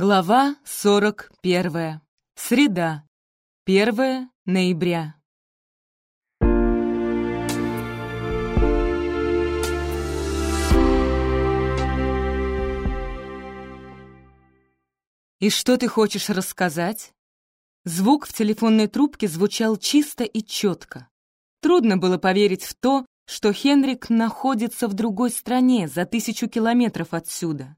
Глава 41. Среда. 1 ноября. «И что ты хочешь рассказать?» Звук в телефонной трубке звучал чисто и четко. Трудно было поверить в то, что Хенрик находится в другой стране, за тысячу километров отсюда.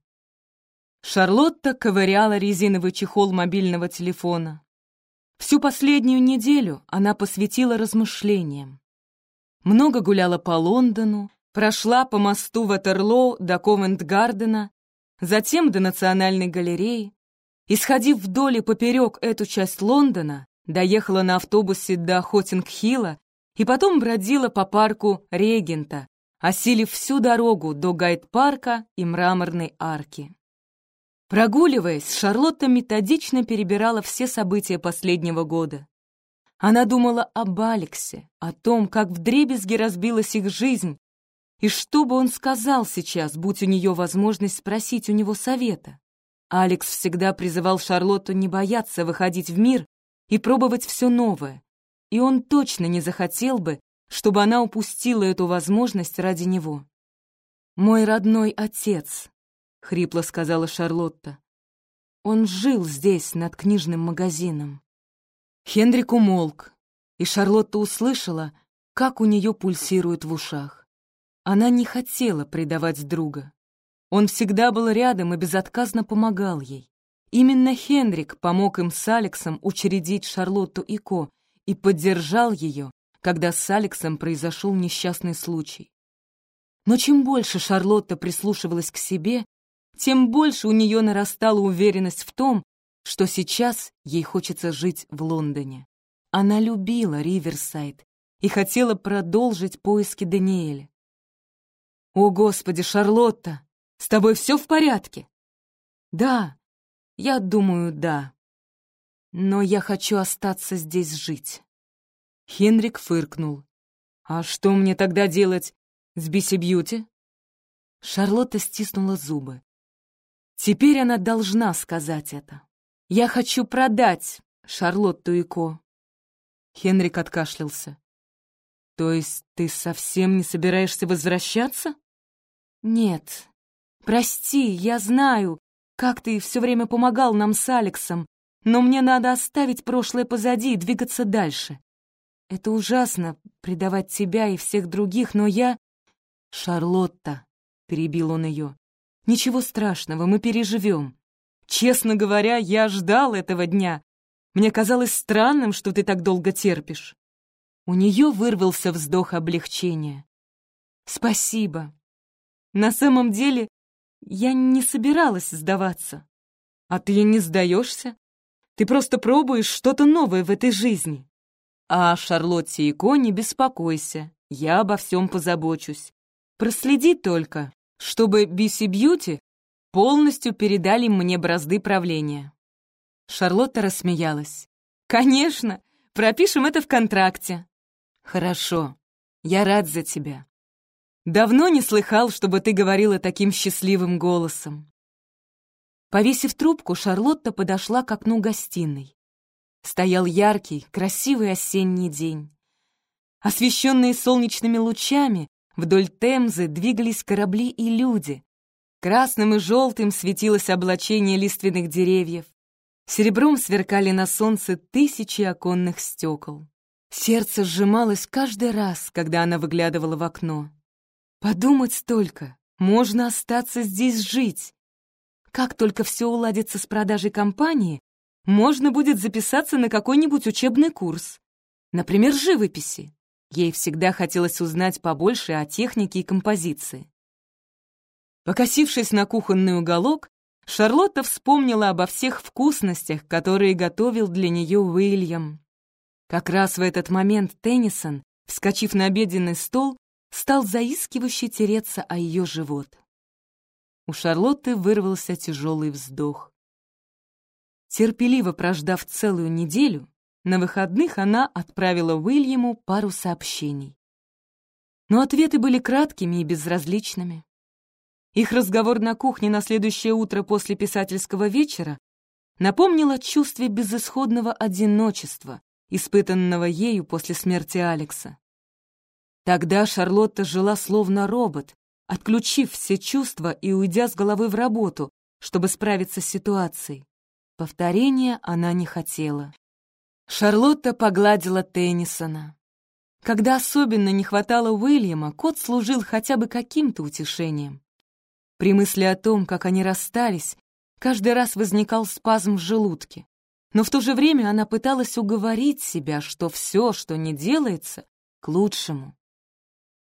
Шарлотта ковыряла резиновый чехол мобильного телефона. Всю последнюю неделю она посвятила размышлениям. Много гуляла по Лондону, прошла по мосту Ватерлоу до Ковент-Гардена, затем до Национальной галереи, Исходив вдоль и поперек эту часть Лондона, доехала на автобусе до Хотинг-Хилла и потом бродила по парку Регента, осилив всю дорогу до Гайд-парка и Мраморной арки. Прогуливаясь, Шарлотта методично перебирала все события последнего года. Она думала об Алексе, о том, как вдребезги разбилась их жизнь, и что бы он сказал сейчас, будь у нее возможность спросить у него совета. Алекс всегда призывал Шарлотту не бояться выходить в мир и пробовать все новое, и он точно не захотел бы, чтобы она упустила эту возможность ради него. «Мой родной отец», — хрипло сказала Шарлотта. «Он жил здесь, над книжным магазином». Хендрик умолк, и Шарлотта услышала, как у нее пульсирует в ушах. Она не хотела предавать друга. Он всегда был рядом и безотказно помогал ей. Именно Хенрик помог им с Алексом учредить Шарлотту и Ко и поддержал ее, когда с Алексом произошел несчастный случай. Но чем больше Шарлотта прислушивалась к себе, тем больше у нее нарастала уверенность в том, что сейчас ей хочется жить в Лондоне. Она любила Риверсайд и хотела продолжить поиски Даниэля. «О, Господи, Шарлотта!» С тобой все в порядке?» «Да, я думаю, да. Но я хочу остаться здесь жить». Хенрик фыркнул. «А что мне тогда делать с Биси Бьюти?» Шарлотта стиснула зубы. Теперь она должна сказать это. «Я хочу продать Шарлотту и Ко». Хенрик откашлялся. «То есть ты совсем не собираешься возвращаться?» «Нет, Прости, я знаю, как ты все время помогал нам с Алексом, но мне надо оставить прошлое позади и двигаться дальше. Это ужасно, предавать тебя и всех других, но я... Шарлотта, — перебил он ее, — ничего страшного, мы переживем. Честно говоря, я ждал этого дня. Мне казалось странным, что ты так долго терпишь. У нее вырвался вздох облегчения. Спасибо. На самом деле, я не собиралась сдаваться. А ты не сдаешься? Ты просто пробуешь что-то новое в этой жизни. А Шарлотте и Ко беспокойся, я обо всем позабочусь. Проследи только, чтобы Биси Бьюти полностью передали мне бразды правления». Шарлотта рассмеялась. «Конечно, пропишем это в контракте». «Хорошо, я рад за тебя. Давно не слыхал, чтобы ты говорила таким счастливым голосом. Повесив трубку, Шарлотта подошла к окну гостиной. Стоял яркий, красивый осенний день. Освещенные солнечными лучами, вдоль Темзы двигались корабли и люди. Красным и желтым светилось облачение лиственных деревьев. Серебром сверкали на солнце тысячи оконных стекол. Сердце сжималось каждый раз, когда она выглядывала в окно. Подумать только, можно остаться здесь жить. Как только все уладится с продажей компании, можно будет записаться на какой-нибудь учебный курс. Например, живописи. Ей всегда хотелось узнать побольше о технике и композиции. Покосившись на кухонный уголок, Шарлотта вспомнила обо всех вкусностях, которые готовил для нее Уильям. Как раз в этот момент Теннисон, вскочив на обеденный стол, стал заискивающе тереться о ее живот. У Шарлотты вырвался тяжелый вздох. Терпеливо прождав целую неделю, на выходных она отправила Уильяму пару сообщений. Но ответы были краткими и безразличными. Их разговор на кухне на следующее утро после писательского вечера напомнил о чувстве безысходного одиночества, испытанного ею после смерти Алекса. Тогда Шарлотта жила словно робот, отключив все чувства и уйдя с головы в работу, чтобы справиться с ситуацией. Повторения она не хотела. Шарлотта погладила Теннисона. Когда особенно не хватало Уильяма, кот служил хотя бы каким-то утешением. При мысли о том, как они расстались, каждый раз возникал спазм в желудке. Но в то же время она пыталась уговорить себя, что все, что не делается, к лучшему.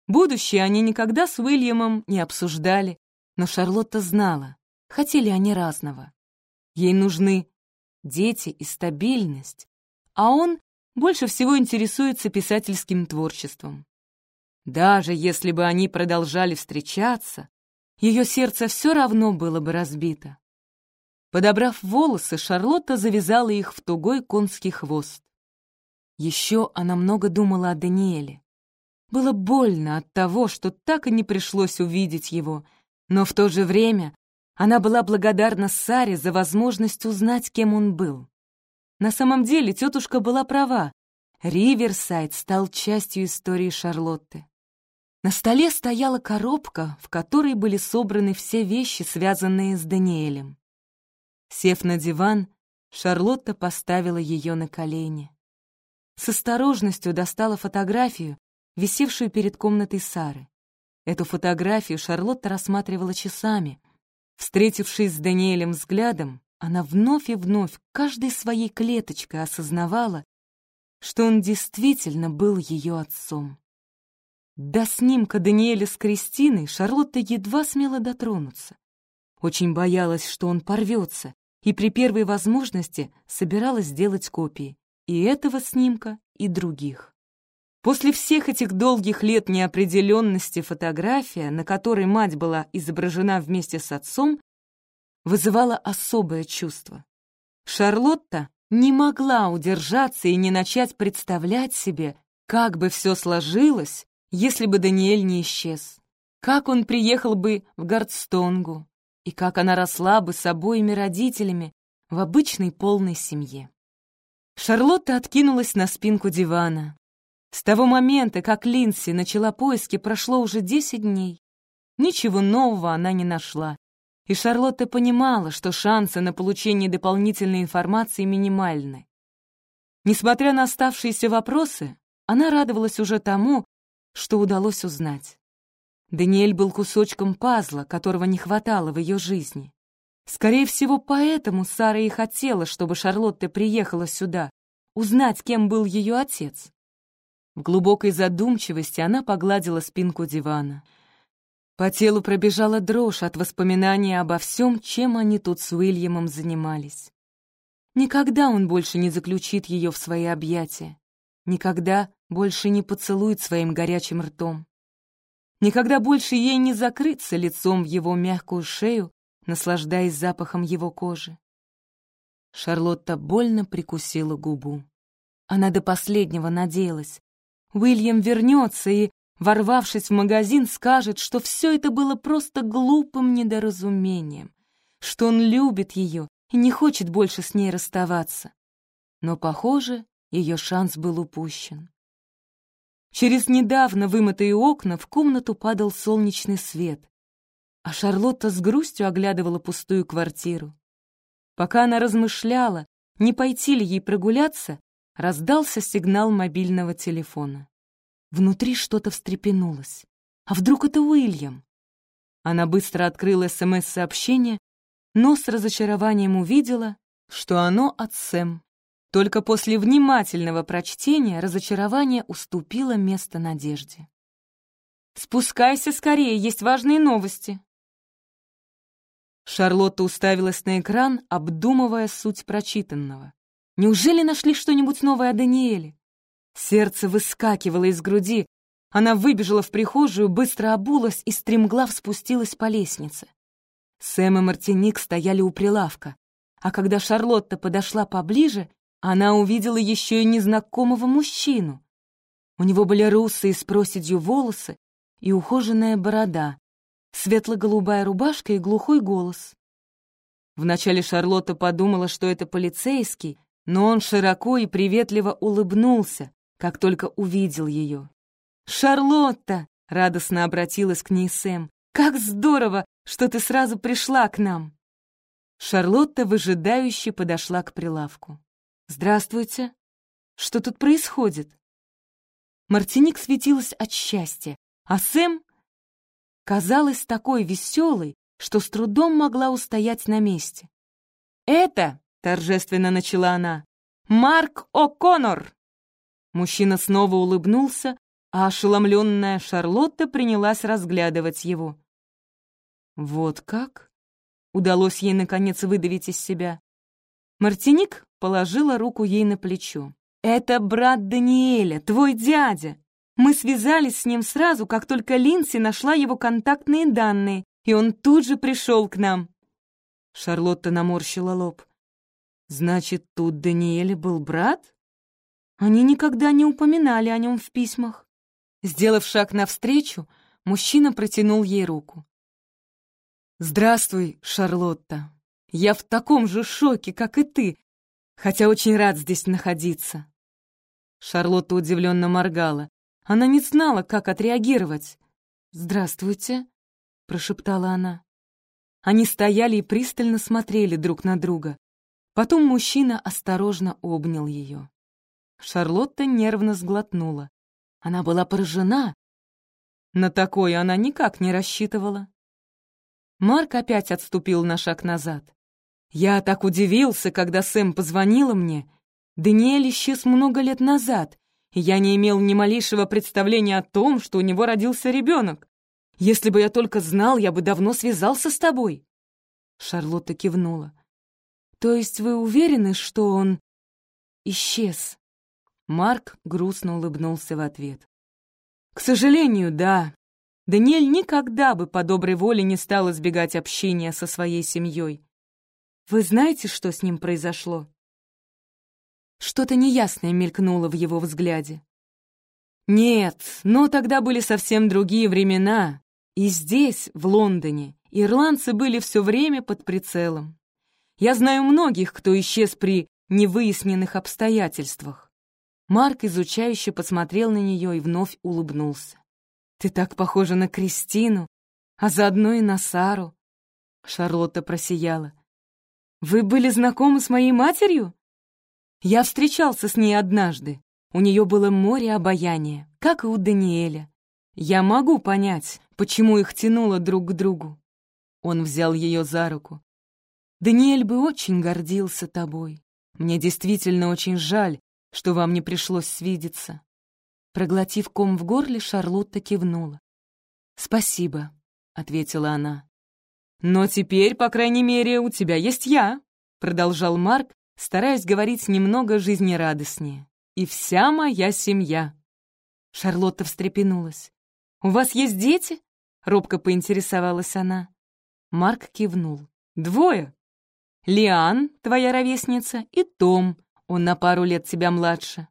Будущее они никогда с Уильямом не обсуждали, но Шарлотта знала, хотели они разного. Ей нужны дети и стабильность, а он больше всего интересуется писательским творчеством. Даже если бы они продолжали встречаться, ее сердце все равно было бы разбито. Подобрав волосы, Шарлотта завязала их в тугой конский хвост. Еще она много думала о Даниэле. Было больно от того, что так и не пришлось увидеть его, но в то же время она была благодарна Саре за возможность узнать, кем он был. На самом деле тетушка была права. Риверсайд стал частью истории Шарлотты. На столе стояла коробка, в которой были собраны все вещи, связанные с Даниэлем. Сев на диван, Шарлотта поставила ее на колени. С осторожностью достала фотографию, висевшую перед комнатой Сары. Эту фотографию Шарлотта рассматривала часами. Встретившись с Даниэлем взглядом, она вновь и вновь каждой своей клеточкой осознавала, что он действительно был ее отцом. До снимка Даниэля с Кристиной Шарлотта едва смела дотронуться. Очень боялась, что он порвется, и при первой возможности собиралась сделать копии и этого снимка, и других. После всех этих долгих лет неопределенности фотография, на которой мать была изображена вместе с отцом, вызывала особое чувство. Шарлотта не могла удержаться и не начать представлять себе, как бы все сложилось, если бы Даниэль не исчез. Как он приехал бы в Гардстонгу, и как она росла бы с обоими родителями в обычной полной семье. Шарлотта откинулась на спинку дивана. С того момента, как Линси начала поиски, прошло уже десять дней. Ничего нового она не нашла, и Шарлотта понимала, что шансы на получение дополнительной информации минимальны. Несмотря на оставшиеся вопросы, она радовалась уже тому, что удалось узнать. Даниэль был кусочком пазла, которого не хватало в ее жизни. Скорее всего, поэтому Сара и хотела, чтобы Шарлотта приехала сюда, узнать, кем был ее отец. В глубокой задумчивости она погладила спинку дивана — по телу пробежала дрожь от воспоминания обо всем, чем они тут с Уильямом занимались. Никогда он больше не заключит ее в свои объятия. Никогда больше не поцелует своим горячим ртом. Никогда больше ей не закрыться лицом в его мягкую шею, наслаждаясь запахом его кожи. Шарлотта больно прикусила губу. Она до последнего надеялась. Уильям вернется и ворвавшись в магазин, скажет, что все это было просто глупым недоразумением, что он любит ее и не хочет больше с ней расставаться. Но, похоже, ее шанс был упущен. Через недавно вымытые окна в комнату падал солнечный свет, а Шарлотта с грустью оглядывала пустую квартиру. Пока она размышляла, не пойти ли ей прогуляться, раздался сигнал мобильного телефона. Внутри что-то встрепенулось. А вдруг это Уильям? Она быстро открыла СМС-сообщение, но с разочарованием увидела, что оно от Сэм. Только после внимательного прочтения разочарование уступило место надежде. «Спускайся скорее, есть важные новости!» Шарлотта уставилась на экран, обдумывая суть прочитанного. Неужели нашли что-нибудь новое о Даниэле? Сердце выскакивало из груди. Она выбежала в прихожую, быстро обулась и стремглав спустилась по лестнице. Сэм и Мартиник стояли у прилавка, а когда Шарлотта подошла поближе, она увидела еще и незнакомого мужчину. У него были русые с проседью волосы и ухоженная борода, светло-голубая рубашка и глухой голос. Вначале Шарлотта подумала, что это полицейский, но он широко и приветливо улыбнулся, как только увидел ее. «Шарлотта!» — радостно обратилась к ней Сэм. «Как здорово, что ты сразу пришла к нам!» Шарлотта выжидающе подошла к прилавку. «Здравствуйте! Что тут происходит?» Мартиник светилась от счастья, а Сэм казалась такой веселой, что с трудом могла устоять на месте. «Это», — торжественно начала она, — «Марк О'Коннор!» Мужчина снова улыбнулся, а ошеломленная Шарлотта принялась разглядывать его. «Вот как?» — удалось ей, наконец, выдавить из себя. Мартиник положила руку ей на плечо. «Это брат Даниэля, твой дядя. Мы связались с ним сразу, как только Линси нашла его контактные данные, и он тут же пришел к нам». Шарлотта наморщила лоб. «Значит, тут Даниэля был брат?» Они никогда не упоминали о нем в письмах. Сделав шаг навстречу, мужчина протянул ей руку. «Здравствуй, Шарлотта. Я в таком же шоке, как и ты, хотя очень рад здесь находиться». Шарлотта удивленно моргала. Она не знала, как отреагировать. «Здравствуйте», — прошептала она. Они стояли и пристально смотрели друг на друга. Потом мужчина осторожно обнял ее. Шарлотта нервно сглотнула. Она была поражена. На такое она никак не рассчитывала. Марк опять отступил на шаг назад. Я так удивился, когда Сэм позвонила мне. Даниэль исчез много лет назад, и я не имел ни малейшего представления о том, что у него родился ребенок. Если бы я только знал, я бы давно связался с тобой». Шарлотта кивнула. «То есть вы уверены, что он исчез?» Марк грустно улыбнулся в ответ. «К сожалению, да. Даниэль никогда бы по доброй воле не стал избегать общения со своей семьей. Вы знаете, что с ним произошло?» Что-то неясное мелькнуло в его взгляде. «Нет, но тогда были совсем другие времена, и здесь, в Лондоне, ирландцы были все время под прицелом. Я знаю многих, кто исчез при невыясненных обстоятельствах. Марк изучающе посмотрел на нее и вновь улыбнулся. «Ты так похожа на Кристину, а заодно и на Сару». Шарлотта просияла. «Вы были знакомы с моей матерью?» «Я встречался с ней однажды. У нее было море обаяния, как и у Даниэля. Я могу понять, почему их тянуло друг к другу. Он взял ее за руку. «Даниэль бы очень гордился тобой. Мне действительно очень жаль, что вам не пришлось свидеться». Проглотив ком в горле, Шарлотта кивнула. «Спасибо», — ответила она. «Но теперь, по крайней мере, у тебя есть я», — продолжал Марк, стараясь говорить немного жизнерадостнее. «И вся моя семья». Шарлотта встрепенулась. «У вас есть дети?» — робко поинтересовалась она. Марк кивнул. «Двое. Лиан, твоя ровесница, и Том, он на пару лет тебя младше.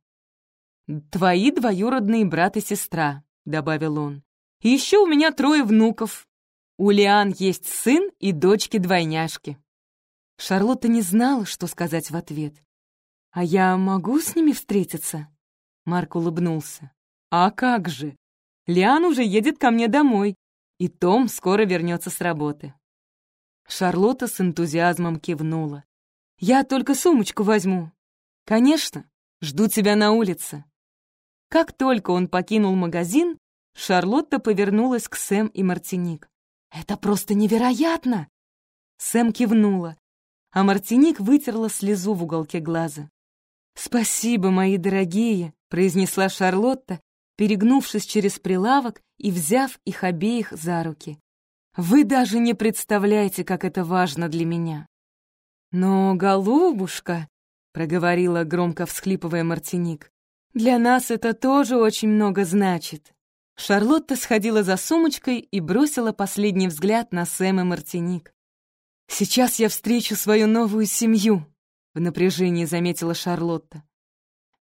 Твои двоюродные брат и сестра», — добавил он. «И еще у меня трое внуков. У Лиан есть сын и дочки-двойняшки». Шарлотта не знала, что сказать в ответ. «А я могу с ними встретиться?» Марк улыбнулся. «А как же? Лиан уже едет ко мне домой, и Том скоро вернется с работы». Шарлотта с энтузиазмом кивнула. «Я только сумочку возьму». «Конечно, жду тебя на улице». Как только он покинул магазин, Шарлотта повернулась к Сэм и Мартиник. «Это просто невероятно!» Сэм кивнула, а Мартиник вытерла слезу в уголке глаза. «Спасибо, мои дорогие», — произнесла Шарлотта, перегнувшись через прилавок и взяв их обеих за руки. «Вы даже не представляете, как это важно для меня». «Но, голубушка», — проговорила, громко всхлипывая Мартиник, «для нас это тоже очень много значит». Шарлотта сходила за сумочкой и бросила последний взгляд на Сэм и Мартиник. «Сейчас я встречу свою новую семью», — в напряжении заметила Шарлотта.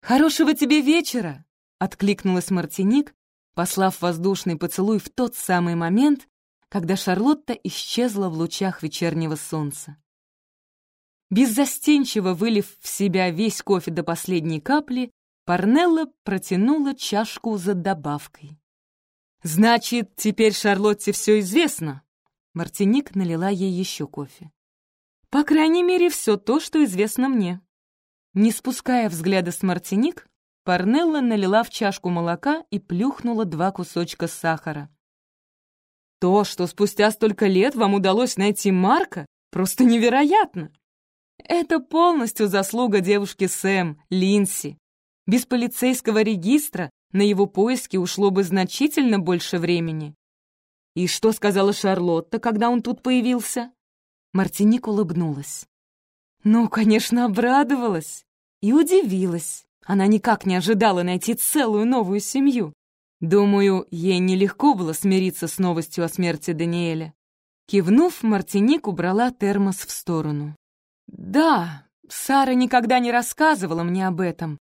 «Хорошего тебе вечера!» Откликнулась Мартиник, послав воздушный поцелуй в тот самый момент, когда Шарлотта исчезла в лучах вечернего солнца. Беззастенчиво вылив в себя весь кофе до последней капли, Парнелла протянула чашку за добавкой. «Значит, теперь Шарлотте все известно?» Мартиник налила ей еще кофе. «По крайней мере, все то, что известно мне». Не спуская взгляда с Мартиник, Парнелла налила в чашку молока и плюхнула два кусочка сахара. «То, что спустя столько лет вам удалось найти Марка, просто невероятно!» «Это полностью заслуга девушки Сэм, Линси. Без полицейского регистра на его поиски ушло бы значительно больше времени. «И что сказала Шарлотта, когда он тут появился?» Мартиник улыбнулась. «Ну, конечно, обрадовалась и удивилась. Она никак не ожидала найти целую новую семью. Думаю, ей нелегко было смириться с новостью о смерти Даниэля. Кивнув, Мартиник убрала термос в сторону. «Да, Сара никогда не рассказывала мне об этом.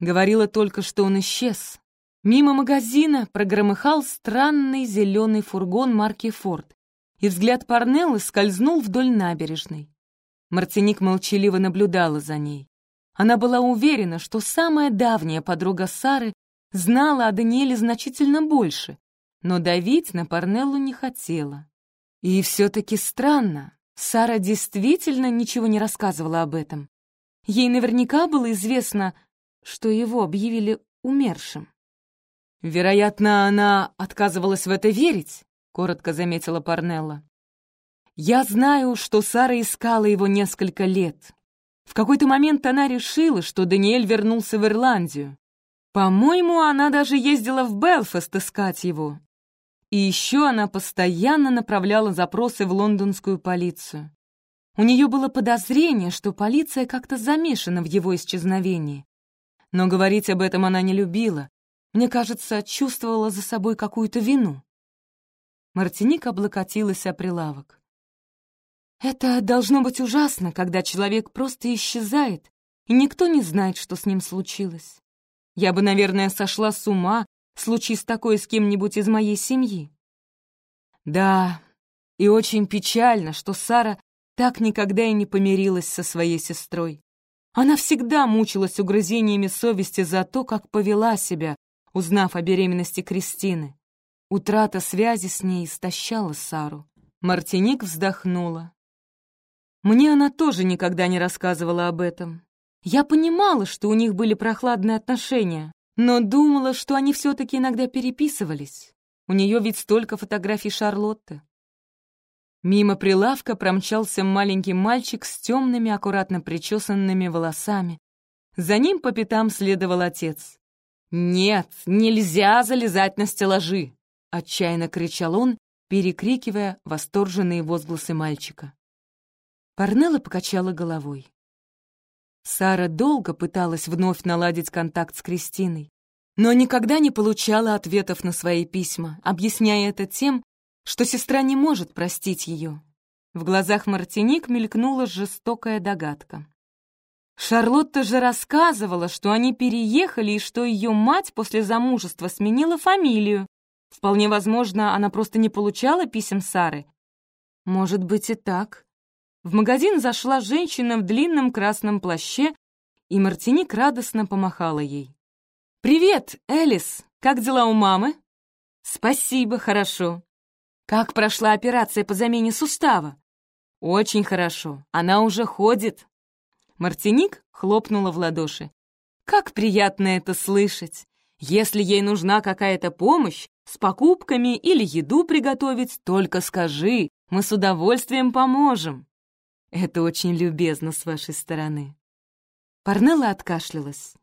Говорила только, что он исчез. Мимо магазина прогромыхал странный зеленый фургон марки «Форд», и взгляд Парнеллы скользнул вдоль набережной. Мартиник молчаливо наблюдала за ней. Она была уверена, что самая давняя подруга Сары знала о Даниэле значительно больше, но давить на Парнеллу не хотела. И все-таки странно, Сара действительно ничего не рассказывала об этом. Ей наверняка было известно, что его объявили умершим. «Вероятно, она отказывалась в это верить», — коротко заметила Парнелла. «Я знаю, что Сара искала его несколько лет. В какой-то момент она решила, что Даниэль вернулся в Ирландию. По-моему, она даже ездила в Белфаст искать его. И еще она постоянно направляла запросы в лондонскую полицию. У нее было подозрение, что полиция как-то замешана в его исчезновении но говорить об этом она не любила. Мне кажется, чувствовала за собой какую-то вину. Мартиник облокотилась о прилавок. «Это должно быть ужасно, когда человек просто исчезает, и никто не знает, что с ним случилось. Я бы, наверное, сошла с ума, случись такое с кем-нибудь из моей семьи». Да, и очень печально, что Сара так никогда и не помирилась со своей сестрой. Она всегда мучилась угрызениями совести за то, как повела себя, узнав о беременности Кристины. Утрата связи с ней истощала Сару. Мартиник вздохнула. Мне она тоже никогда не рассказывала об этом. Я понимала, что у них были прохладные отношения, но думала, что они все-таки иногда переписывались. У нее ведь столько фотографий Шарлотты. Мимо прилавка промчался маленький мальчик с темными, аккуратно причесанными волосами. За ним по пятам следовал отец. «Нет, нельзя залезать на стеллажи!» — отчаянно кричал он, перекрикивая восторженные возгласы мальчика. Парнелла покачала головой. Сара долго пыталась вновь наладить контакт с Кристиной, но никогда не получала ответов на свои письма, объясняя это тем, что сестра не может простить ее. В глазах Мартиник мелькнула жестокая догадка. Шарлотта же рассказывала, что они переехали и что ее мать после замужества сменила фамилию. Вполне возможно, она просто не получала писем Сары. Может быть и так. В магазин зашла женщина в длинном красном плаще, и Мартиник радостно помахала ей. «Привет, Элис! Как дела у мамы?» «Спасибо, хорошо. Как прошла операция по замене сустава? Очень хорошо, она уже ходит. Мартиник хлопнула в ладоши. Как приятно это слышать. Если ей нужна какая-то помощь с покупками или еду приготовить, только скажи, мы с удовольствием поможем. Это очень любезно с вашей стороны. Парнелла откашлялась.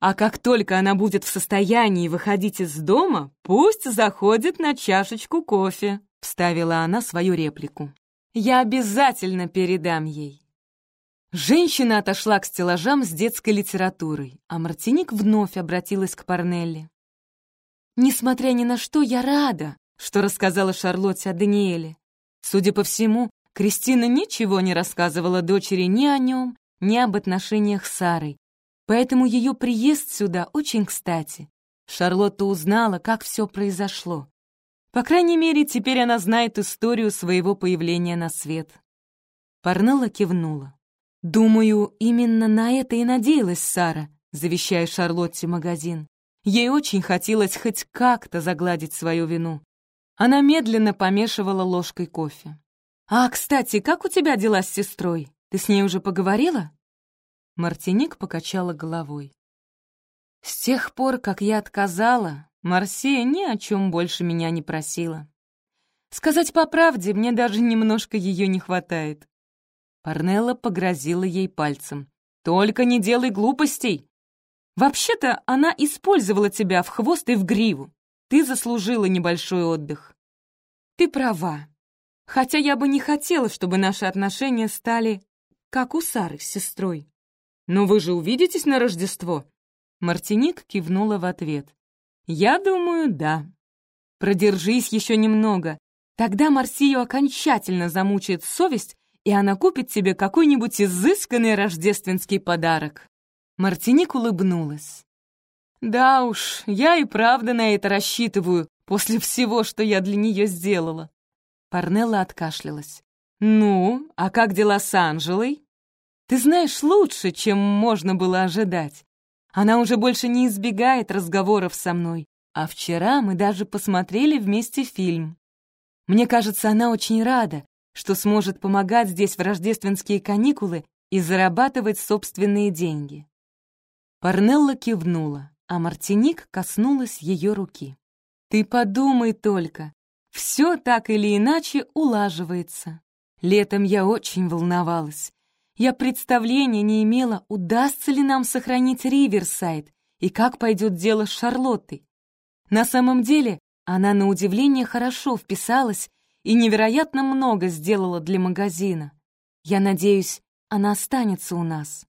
А как только она будет в состоянии выходить из дома, пусть заходит на чашечку кофе», — вставила она свою реплику. «Я обязательно передам ей». Женщина отошла к стеллажам с детской литературой, а Мартиник вновь обратилась к Парнелли. «Несмотря ни на что, я рада, что рассказала Шарлотте о Даниэле. Судя по всему, Кристина ничего не рассказывала дочери ни о нем, ни об отношениях с Сарой, Поэтому ее приезд сюда очень кстати. Шарлотта узнала, как все произошло. По крайней мере, теперь она знает историю своего появления на свет. Парнелла кивнула. «Думаю, именно на это и надеялась Сара», завещая Шарлотте магазин. Ей очень хотелось хоть как-то загладить свою вину. Она медленно помешивала ложкой кофе. «А, кстати, как у тебя дела с сестрой? Ты с ней уже поговорила?» Мартиник покачала головой. «С тех пор, как я отказала, Марсия ни о чем больше меня не просила. Сказать по правде, мне даже немножко ее не хватает». Парнелла погрозила ей пальцем. «Только не делай глупостей! Вообще-то она использовала тебя в хвост и в гриву. Ты заслужила небольшой отдых. Ты права. Хотя я бы не хотела, чтобы наши отношения стали как у Сары с сестрой. Но вы же увидитесь на Рождество? Мартиник кивнула в ответ. Я думаю, да. Продержись еще немного. Тогда Марсию окончательно замучает совесть, и она купит тебе какой-нибудь изысканный рождественский подарок. Мартиник улыбнулась. «Да уж, я и правда на это рассчитываю, после всего, что я для нее сделала». Парнелла откашлялась. «Ну, а как дела с Анжелой?» «Ты знаешь лучше, чем можно было ожидать. Она уже больше не избегает разговоров со мной, а вчера мы даже посмотрели вместе фильм. Мне кажется, она очень рада, что сможет помогать здесь в рождественские каникулы и зарабатывать собственные деньги. Парнелла кивнула, а Мартиник коснулась ее руки. «Ты подумай только, все так или иначе улаживается. Летом я очень волновалась. Я представления не имела, удастся ли нам сохранить Риверсайд и как пойдет дело с Шарлоттой. На самом деле, она на удивление хорошо вписалась и невероятно много сделала для магазина. Я надеюсь, она останется у нас.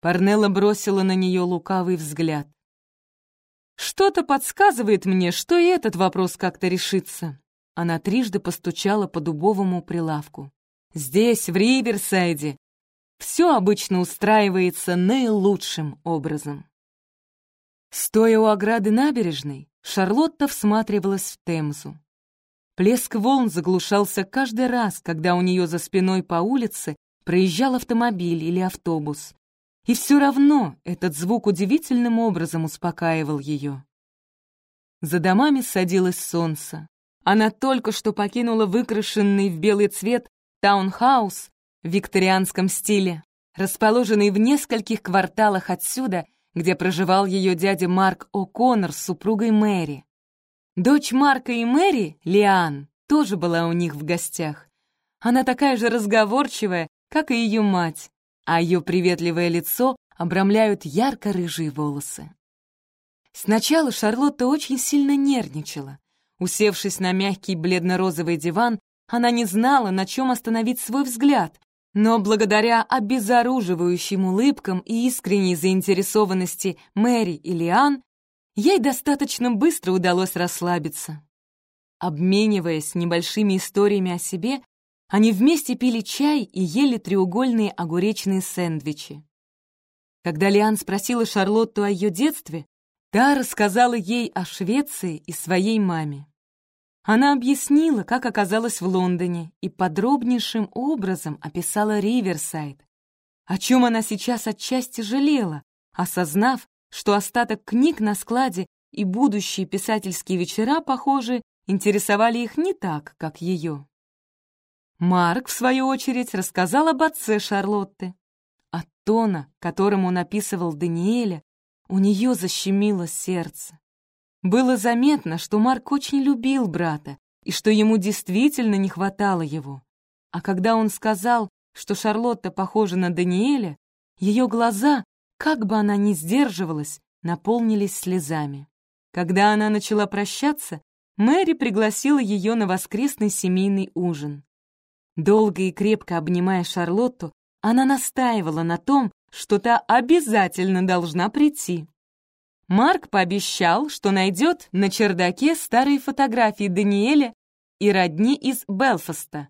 Парнелла бросила на нее лукавый взгляд. «Что-то подсказывает мне, что и этот вопрос как-то решится». Она трижды постучала по дубовому прилавку. «Здесь, в Риверсайде, все обычно устраивается наилучшим образом». Стоя у ограды набережной, Шарлотта всматривалась в Темзу. Плеск волн заглушался каждый раз, когда у нее за спиной по улице проезжал автомобиль или автобус. И все равно этот звук удивительным образом успокаивал ее. За домами садилось солнце. Она только что покинула выкрашенный в белый цвет таунхаус в викторианском стиле, расположенный в нескольких кварталах отсюда, где проживал ее дядя Марк О'Коннор с супругой Мэри. Дочь Марка и Мэри, Лиан, тоже была у них в гостях. Она такая же разговорчивая, как и ее мать, а ее приветливое лицо обрамляют ярко-рыжие волосы. Сначала Шарлотта очень сильно нервничала. Усевшись на мягкий бледно-розовый диван, она не знала, на чем остановить свой взгляд, но благодаря обезоруживающим улыбкам и искренней заинтересованности Мэри и Лиан, ей достаточно быстро удалось расслабиться. Обмениваясь небольшими историями о себе, они вместе пили чай и ели треугольные огуречные сэндвичи. Когда Лиан спросила Шарлотту о ее детстве, та рассказала ей о Швеции и своей маме. Она объяснила, как оказалась в Лондоне, и подробнейшим образом описала Риверсайд, о чем она сейчас отчасти жалела, осознав, что остаток книг на складе и будущие писательские вечера, похоже, интересовали их не так, как ее. Марк, в свою очередь, рассказал об отце Шарлотты. От тона, которым он описывал Даниэля, у нее защемило сердце. Было заметно, что Марк очень любил брата и что ему действительно не хватало его. А когда он сказал, что Шарлотта похожа на Даниэля, ее глаза, как бы она ни сдерживалась, наполнились слезами. Когда она начала прощаться, Мэри пригласила ее на воскресный семейный ужин. Долго и крепко обнимая Шарлотту, она настаивала на том, что та обязательно должна прийти. Марк пообещал, что найдет на чердаке старые фотографии Даниэля и родни из Белфаста.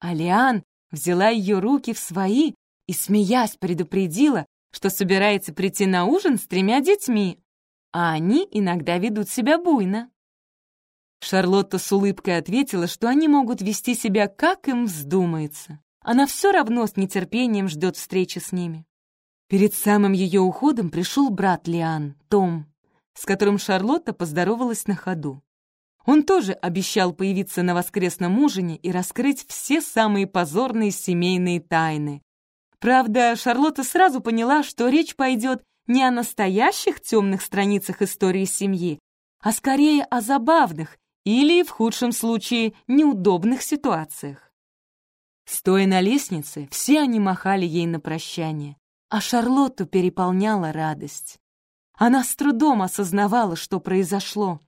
Алиан взяла ее руки в свои и, смеясь, предупредила, что собирается прийти на ужин с тремя детьми, а они иногда ведут себя буйно. Шарлотта с улыбкой ответила, что они могут вести себя, как им вздумается. она все равно с нетерпением ждет встречи с ними. Перед самым ее уходом пришел брат Лиан, Том, с которым Шарлотта поздоровалась на ходу. Он тоже обещал появиться на воскресном ужине и раскрыть все самые позорные семейные тайны. Правда, Шарлотта сразу поняла, что речь пойдет не о настоящих темных страницах истории семьи, а скорее о забавных или, в худшем случае, неудобных ситуациях. Стоя на лестнице, все они махали ей на прощание, а Шарлотту переполняла радость. Она с трудом осознавала, что произошло.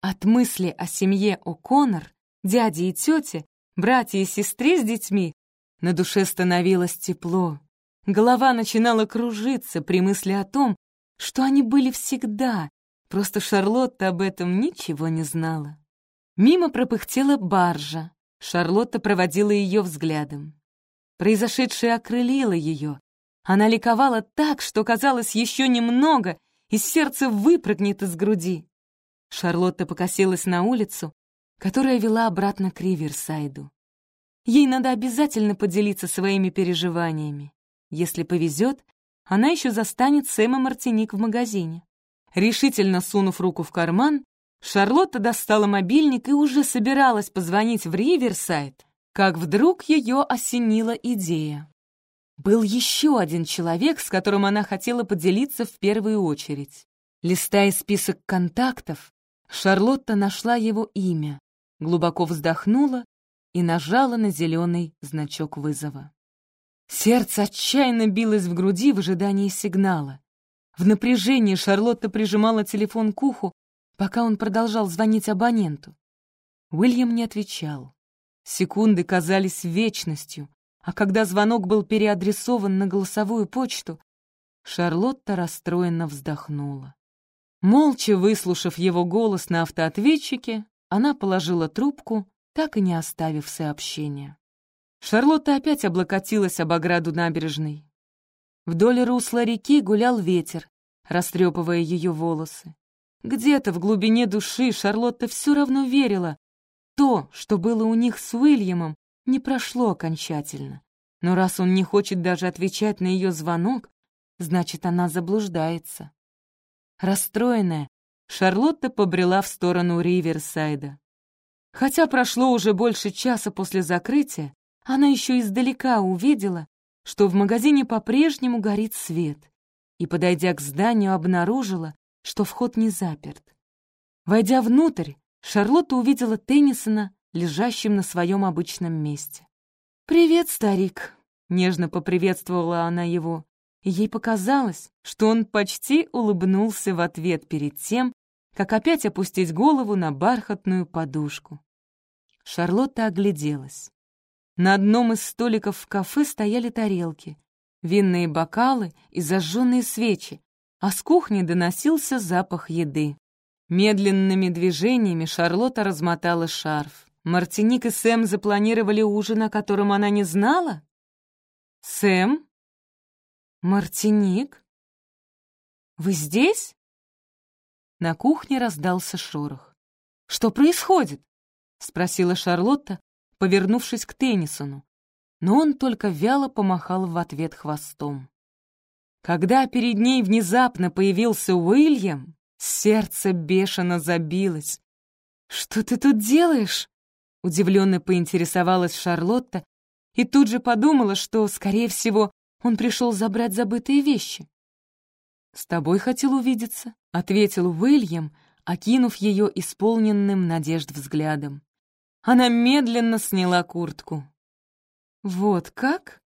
От мысли о семье О'Коннор, дяде и тете, братья и сестре с детьми, на душе становилось тепло. Голова начинала кружиться при мысли о том, что они были всегда, просто Шарлотта об этом ничего не знала. Мимо пропыхтела баржа. Шарлотта проводила ее взглядом. Произошедшее окрылило ее. Она ликовала так, что казалось еще немного, и сердце выпрыгнет из груди. Шарлотта покосилась на улицу, которая вела обратно к Риверсайду. Ей надо обязательно поделиться своими переживаниями. Если повезет, она еще застанет Сэма Мартиник в магазине. Решительно сунув руку в карман, Шарлотта достала мобильник и уже собиралась позвонить в Риверсайд, как вдруг ее осенила идея. Был еще один человек, с которым она хотела поделиться в первую очередь. Листая список контактов, Шарлотта нашла его имя, глубоко вздохнула и нажала на зеленый значок вызова. Сердце отчаянно билось в груди в ожидании сигнала. В напряжении Шарлотта прижимала телефон к уху, пока он продолжал звонить абоненту. Уильям не отвечал. Секунды казались вечностью, а когда звонок был переадресован на голосовую почту, Шарлотта расстроенно вздохнула. Молча выслушав его голос на автоответчике, она положила трубку, так и не оставив сообщения. Шарлотта опять облокотилась об ограду набережной. Вдоль русла реки гулял ветер, растрепывая ее волосы. Где-то в глубине души Шарлотта все равно верила. То, что было у них с Уильямом, не прошло окончательно. Но раз он не хочет даже отвечать на ее звонок, значит, она заблуждается. Расстроенная, Шарлотта побрела в сторону Риверсайда. Хотя прошло уже больше часа после закрытия, она еще издалека увидела, что в магазине по-прежнему горит свет, и, подойдя к зданию, обнаружила, что вход не заперт. Войдя внутрь, Шарлотта увидела Теннисона, лежащим на своем обычном месте. «Привет, старик!» — нежно поприветствовала она его ей показалось, что он почти улыбнулся в ответ перед тем, как опять опустить голову на бархатную подушку. Шарлотта огляделась. На одном из столиков в кафе стояли тарелки, винные бокалы и зажженные свечи, а с кухни доносился запах еды. Медленными движениями Шарлотта размотала шарф. Мартиник и Сэм запланировали ужин, о котором она не знала? «Сэм?» «Мартиник? Вы здесь?» На кухне раздался шорох. «Что происходит?» — спросила Шарлотта, повернувшись к Теннисону, но он только вяло помахал в ответ хвостом. Когда перед ней внезапно появился Уильям, сердце бешено забилось. «Что ты тут делаешь?» — удивленно поинтересовалась Шарлотта и тут же подумала, что, скорее всего, он пришел забрать забытые вещи. «С тобой хотел увидеться», — ответил Уильям, окинув ее исполненным надежд взглядом. Она медленно сняла куртку. «Вот как?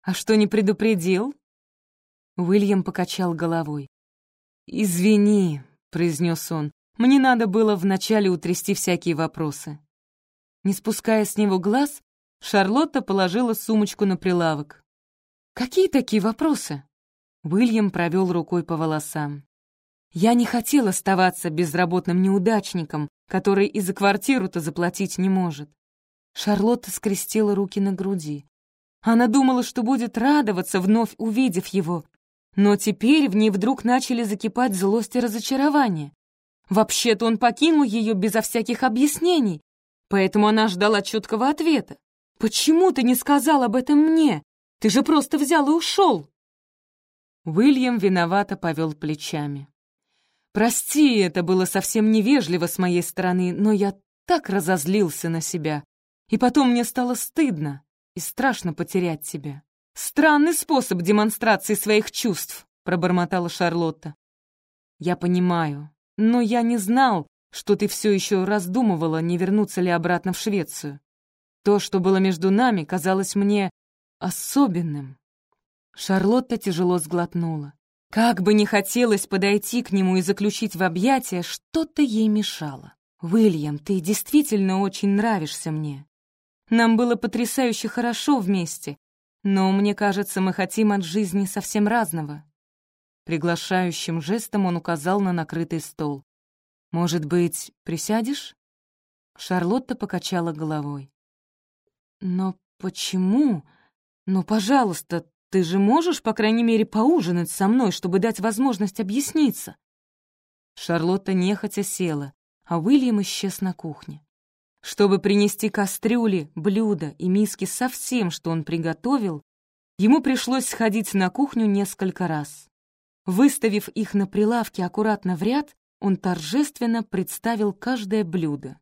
А что не предупредил?» Уильям покачал головой. «Извини», — произнес он, — «мне надо было вначале утрясти всякие вопросы». Не спуская с него глаз, Шарлотта положила сумочку на прилавок. «Какие такие вопросы?» Уильям провел рукой по волосам. «Я не хотел оставаться безработным неудачником, который и за квартиру-то заплатить не может». Шарлотта скрестила руки на груди. Она думала, что будет радоваться, вновь увидев его. Но теперь в ней вдруг начали закипать злость и разочарование. Вообще-то он покинул ее безо всяких объяснений, поэтому она ждала четкого ответа. Почему ты не сказал об этом мне? Ты же просто взял и ушел!» Уильям виновато повел плечами. «Прости, это было совсем невежливо с моей стороны, но я так разозлился на себя. И потом мне стало стыдно и страшно потерять тебя. Странный способ демонстрации своих чувств», — пробормотала Шарлотта. «Я понимаю, но я не знал, что ты все еще раздумывала, не вернуться ли обратно в Швецию. То, что было между нами, казалось мне особенным». Шарлотта тяжело сглотнула. Как бы не хотелось подойти к нему и заключить в объятия, что-то ей мешало. «Уильям, ты действительно очень нравишься мне. Нам было потрясающе хорошо вместе, но мне кажется, мы хотим от жизни совсем разного». Приглашающим жестом он указал на накрытый стол. «Может быть, присядешь?» Шарлотта покачала головой. «Но почему? Ну, пожалуйста, ты же можешь, по крайней мере, поужинать со мной, чтобы дать возможность объясниться?» Шарлотта нехотя села, а Уильям исчез на кухне. Чтобы принести кастрюли, блюда и миски со всем, что он приготовил, ему пришлось сходить на кухню несколько раз. Выставив их на прилавке аккуратно в ряд, он торжественно представил каждое блюдо.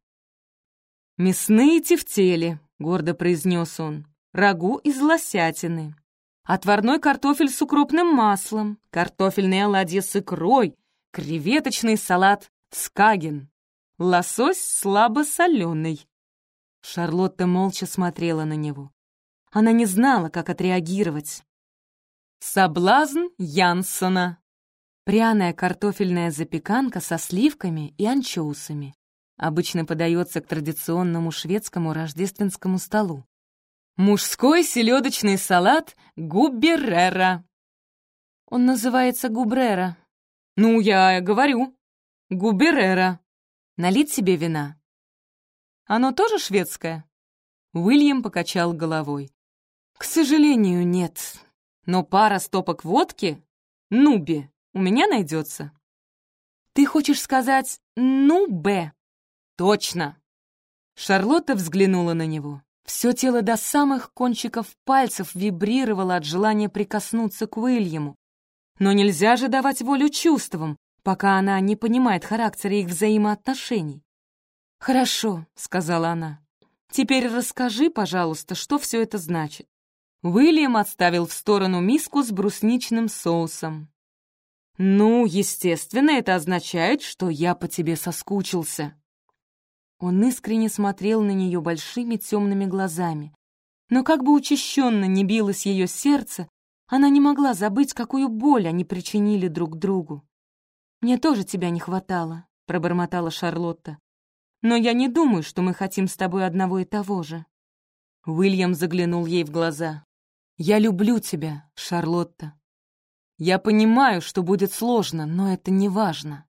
«Мясные тефтели», — гордо произнес он, — «рагу из лосятины, отварной картофель с укропным маслом, картофельные оладьи с икрой, креветочный салат скаген, лосось слабосоленый. Шарлотта молча смотрела на него. Она не знала, как отреагировать. Соблазн Янсона. Пряная картофельная запеканка со сливками и анчоусами. Обычно подается к традиционному шведскому рождественскому столу. Мужской селедочный салат губерера. Он называется губрера. Ну, я говорю. Губерера. Налить себе вина. Оно тоже шведское? Уильям покачал головой. К сожалению, нет. Но пара стопок водки, нуби, у меня найдется. Ты хочешь сказать «нубе»? Точно. Шарлотта взглянула на него. Все тело до самых кончиков пальцев вибрировало от желания прикоснуться к Уильяму. Но нельзя же давать волю чувствам, пока она не понимает характера их взаимоотношений. «Хорошо», — сказала она. «Теперь расскажи, пожалуйста, что все это значит». Уильям отставил в сторону миску с брусничным соусом. «Ну, естественно, это означает, что я по тебе соскучился». Он искренне смотрел на нее большими темными глазами. Но как бы учащенно не билось ее сердце, она не могла забыть, какую боль они причинили друг другу. «Мне тоже тебя не хватало», — пробормотала Шарлотта. «Но я не думаю, что мы хотим с тобой одного и того же». Уильям заглянул ей в глаза. «Я люблю тебя, Шарлотта. Я понимаю, что будет сложно, но это не важно.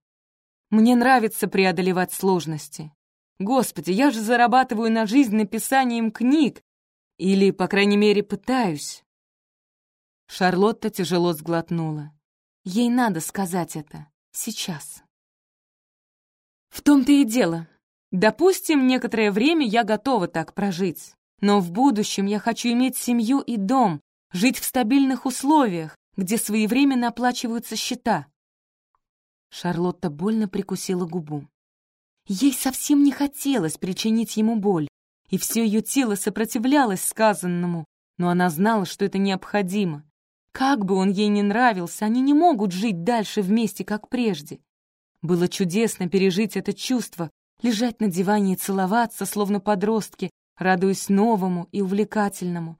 Мне нравится преодолевать сложности. Господи, я же зарабатываю на жизнь написанием книг. Или, по крайней мере, пытаюсь. Шарлотта тяжело сглотнула. Ей надо сказать это. Сейчас. В том-то и дело. Допустим, некоторое время я готова так прожить. Но в будущем я хочу иметь семью и дом, жить в стабильных условиях, где своевременно оплачиваются счета. Шарлотта больно прикусила губу. Ей совсем не хотелось причинить ему боль, и все ее тело сопротивлялось сказанному, но она знала, что это необходимо. Как бы он ей не нравился, они не могут жить дальше вместе, как прежде. Было чудесно пережить это чувство, лежать на диване и целоваться, словно подростки, радуясь новому и увлекательному.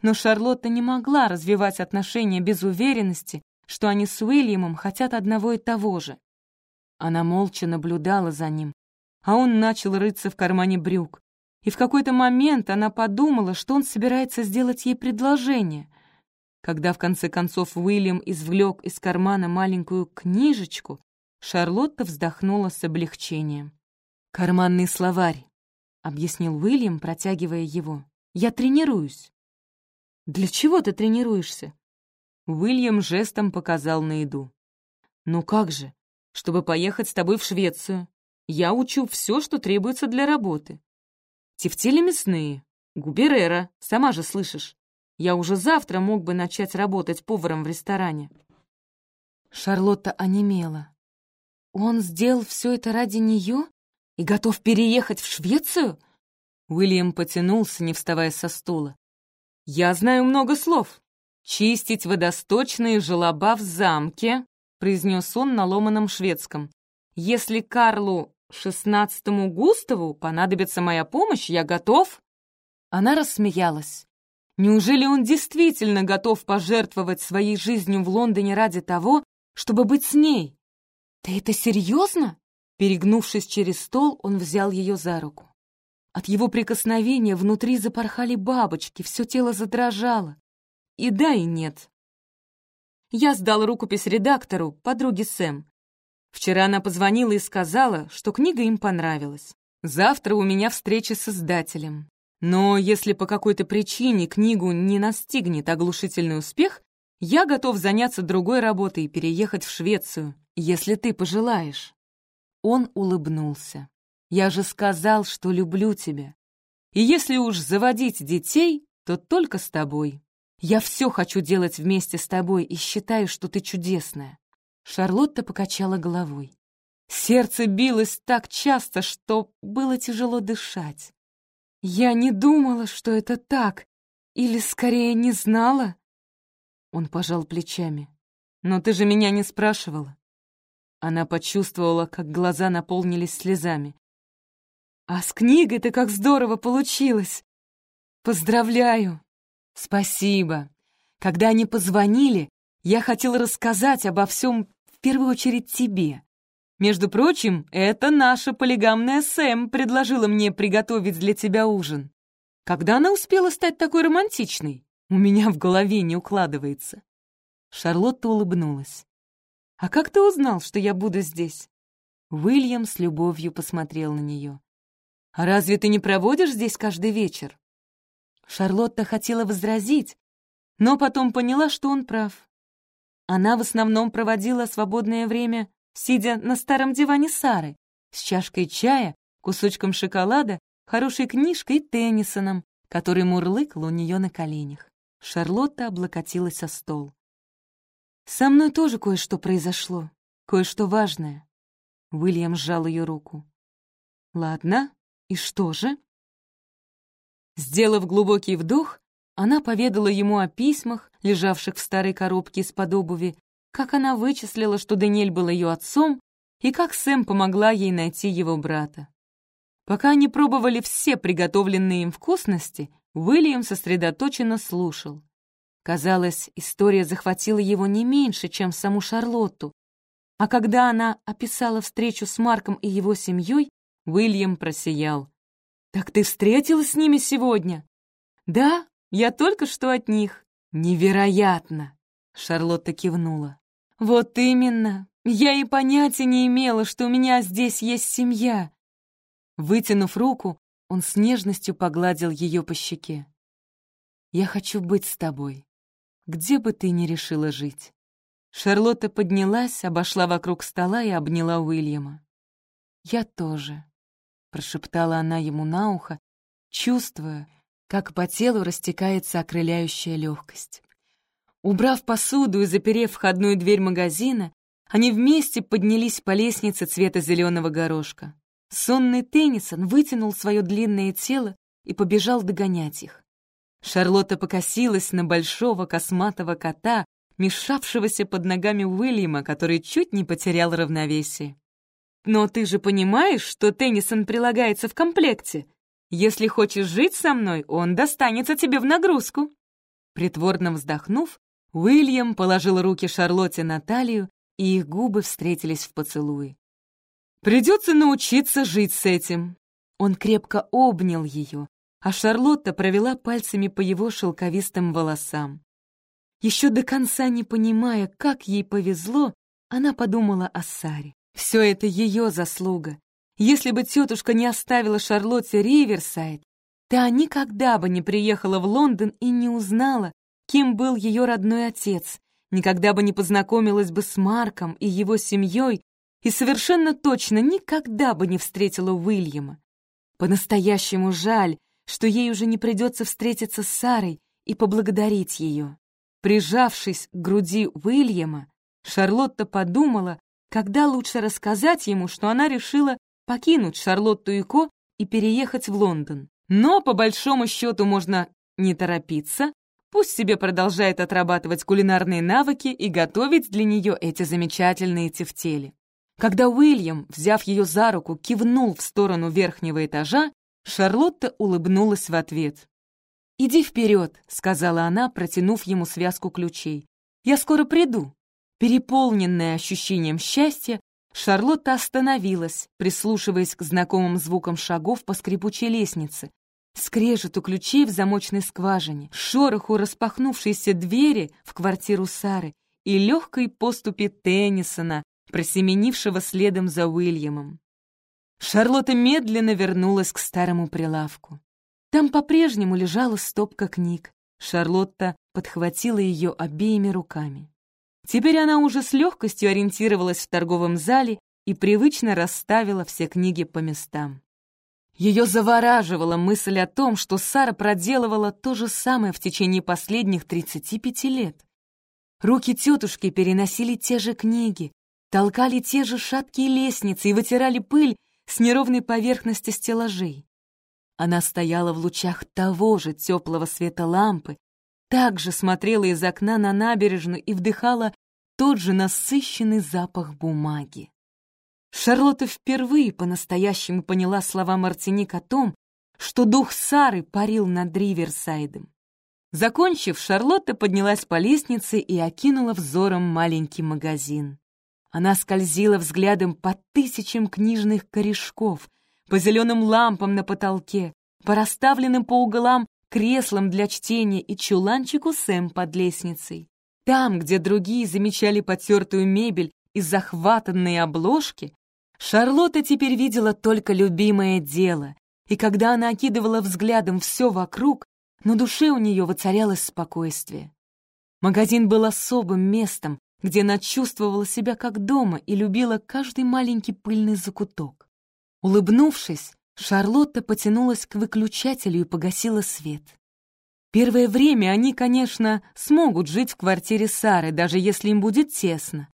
Но Шарлотта не могла развивать отношения без уверенности, что они с Уильямом хотят одного и того же. Она молча наблюдала за ним, а он начал рыться в кармане брюк. И в какой-то момент она подумала, что он собирается сделать ей предложение. Когда в конце концов Уильям извлек из кармана маленькую книжечку, Шарлотта вздохнула с облегчением. «Карманный словарь», — объяснил Уильям, протягивая его. «Я тренируюсь». «Для чего ты тренируешься?» Уильям жестом показал на еду. «Ну как же, чтобы поехать с тобой в Швецию. Я учу все, что требуется для работы. Тефтели мясные, Губерера, сама же слышишь. Я уже завтра мог бы начать работать поваром в ресторане». Шарлотта онемела. «Он сделал все это ради нее и готов переехать в Швецию?» Уильям потянулся, не вставая со стула. «Я знаю много слов. Чистить водосточные желоба в замке», произнес он на ломаном шведском. «Если Карлу шестнадцатому Густаву понадобится моя помощь, я готов». Она рассмеялась. Неужели он действительно готов пожертвовать своей жизнью в Лондоне ради того, чтобы быть с ней? «Ты это серьезно?» Перегнувшись через стол, он взял ее за руку. От его прикосновения внутри запорхали бабочки, все тело задрожало. И да, и нет. Я сдал рукопись редактору, подруге Сэм. Вчера она позвонила и сказала, что книга им понравилась. Завтра у меня встреча с издателем. Но если по какой-то причине книгу не настигнет оглушительный успех, я готов заняться другой работой и переехать в Швецию, если ты пожелаешь». Он улыбнулся. «Я же сказал, что люблю тебя. И если уж заводить детей, то только с тобой. Я все хочу делать вместе с тобой и считаю, что ты чудесная». Шарлотта покачала головой. Сердце билось так часто, что было тяжело дышать. «Я не думала, что это так, или, скорее, не знала». Он пожал плечами. «Но ты же меня не спрашивала». Она почувствовала, как глаза наполнились слезами. «А с книгой-то как здорово получилось! Поздравляю!» «Спасибо. Когда они позвонили, я хотела рассказать обо всем в первую очередь тебе. Между прочим, это наша полигамная Сэм предложила мне приготовить для тебя ужин. Когда она успела стать такой романтичной? У меня в голове не укладывается. Шарлотта улыбнулась. «А как ты узнал, что я буду здесь?» Уильям с любовью посмотрел на нее. «А разве ты не проводишь здесь каждый вечер?» Шарлотта хотела возразить, но потом поняла, что он прав. Она в основном проводила свободное время сидя на старом диване Сары, с чашкой чая, кусочком шоколада, хорошей книжкой Теннисоном, который мурлыкал у нее на коленях. Шарлотта облокотилась о стол. «Со мной тоже кое-что произошло, кое-что важное». Уильям сжал ее руку. «Ладно, и что же?» Сделав глубокий вдох, она поведала ему о письмах, лежавших в старой коробке из-под обуви, как она вычислила, что Даниэль был ее отцом, и как Сэм помогла ей найти его брата. Пока они пробовали все приготовленные им вкусности, Уильям сосредоточенно слушал. Казалось, история захватила его не меньше, чем саму Шарлотту. А когда она описала встречу с Марком и его семьей, Уильям просиял. «Так ты встретилась с ними сегодня?» «Да, я только что от них». «Невероятно!» — Шарлотта кивнула. «Вот именно! Я и понятия не имела, что у меня здесь есть семья!» Вытянув руку, он с нежностью погладил ее по щеке. «Я хочу быть с тобой, где бы ты ни решила жить». Шарлотта поднялась, обошла вокруг стола и обняла Уильяма. «Я тоже», — прошептала она ему на ухо, чувствуя, как по телу растекается окрыляющая легкость. Убрав посуду и заперев входную дверь магазина, они вместе поднялись по лестнице цвета зеленого горошка. Сонный Теннисон вытянул свое длинное тело и побежал догонять их. Шарлотта покосилась на большого косматого кота, мешавшегося под ногами Уильяма, который чуть не потерял равновесие. «Но ты же понимаешь, что Теннисон прилагается в комплекте? Если хочешь жить со мной, он достанется тебе в нагрузку». Притворно вздохнув, Уильям положил руки Шарлотте на талию, и их губы встретились в поцелуе. «Придется научиться жить с этим». Он крепко обнял ее, а Шарлотта провела пальцами по его шелковистым волосам. Еще до конца не понимая, как ей повезло, она подумала о Саре. Все это ее заслуга. Если бы тетушка не оставила Шарлотте Риверсайд, та никогда бы не приехала в Лондон и не узнала, кем был ее родной отец, никогда бы не познакомилась бы с Марком и его семьей и совершенно точно никогда бы не встретила Уильяма. По-настоящему жаль, что ей уже не придется встретиться с Сарой и поблагодарить ее. Прижавшись к груди Уильяма, Шарлотта подумала, когда лучше рассказать ему, что она решила покинуть Шарлотту и Ко и переехать в Лондон. Но, по большому счету, можно не торопиться, пусть себе продолжает отрабатывать кулинарные навыки и готовить для нее эти замечательные тефтели. Когда Уильям, взяв ее за руку, кивнул в сторону верхнего этажа, Шарлотта улыбнулась в ответ. «Иди вперед», — сказала она, протянув ему связку ключей. «Я скоро приду». Переполненная ощущением счастья, Шарлотта остановилась, прислушиваясь к знакомым звукам шагов по скрипучей лестнице, скрежету ключей в замочной скважине, шороху распахнувшейся двери в квартиру Сары и легкой поступи Теннисона, просеменившего следом за Уильямом. Шарлотта медленно вернулась к старому прилавку. Там по-прежнему лежала стопка книг. Шарлотта подхватила ее обеими руками. Теперь она уже с легкостью ориентировалась в торговом зале и привычно расставила все книги по местам. Ее завораживала мысль о том, что Сара проделывала то же самое в течение последних 35 лет. Руки тетушки переносили те же книги, толкали те же шаткие лестницы и вытирали пыль с неровной поверхности стеллажей. Она стояла в лучах того же теплого света лампы, также смотрела из окна на набережную и вдыхала тот же насыщенный запах бумаги. Шарлотта впервые по-настоящему поняла слова Мартиник о том, что дух Сары парил над Риверсайдом. Закончив, Шарлотта поднялась по лестнице и окинула взором маленький магазин. Она скользила взглядом по тысячам книжных корешков, по зеленым лампам на потолке, по расставленным по углам креслам для чтения и чуланчику Сэм под лестницей. Там, где другие замечали потертую мебель и захватанные обложки, Шарлотта теперь видела только любимое дело, и когда она окидывала взглядом все вокруг, на душе у нее воцарялось спокойствие. Магазин был особым местом, где она чувствовала себя как дома и любила каждый маленький пыльный закуток. Улыбнувшись, Шарлотта потянулась к выключателю и погасила свет. Первое время они, конечно, смогут жить в квартире Сары, даже если им будет тесно.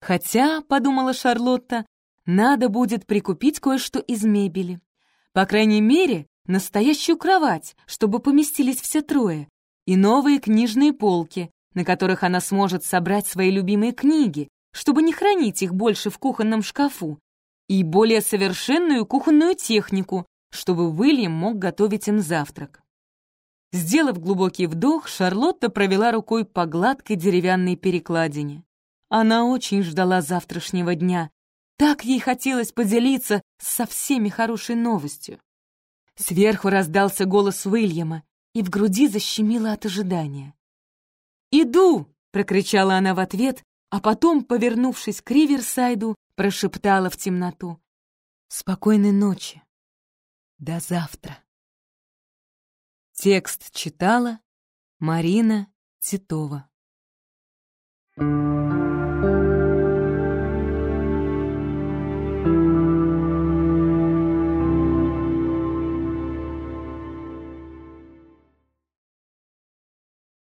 Хотя, — подумала Шарлотта, — надо будет прикупить кое-что из мебели. По крайней мере, настоящую кровать, чтобы поместились все трое, и новые книжные полки, на которых она сможет собрать свои любимые книги, чтобы не хранить их больше в кухонном шкафу, и более совершенную кухонную технику, чтобы Уильям мог готовить им завтрак. Сделав глубокий вдох, Шарлотта провела рукой по гладкой деревянной перекладине. Она очень ждала завтрашнего дня. Так ей хотелось поделиться со всеми хорошей новостью. Сверху раздался голос Уильяма, и в груди защемило от ожидания. «Иду!» — прокричала она в ответ, а потом, повернувшись к Риверсайду, прошептала в темноту. «Спокойной ночи. До завтра». Текст читала Марина Титова. Thank you.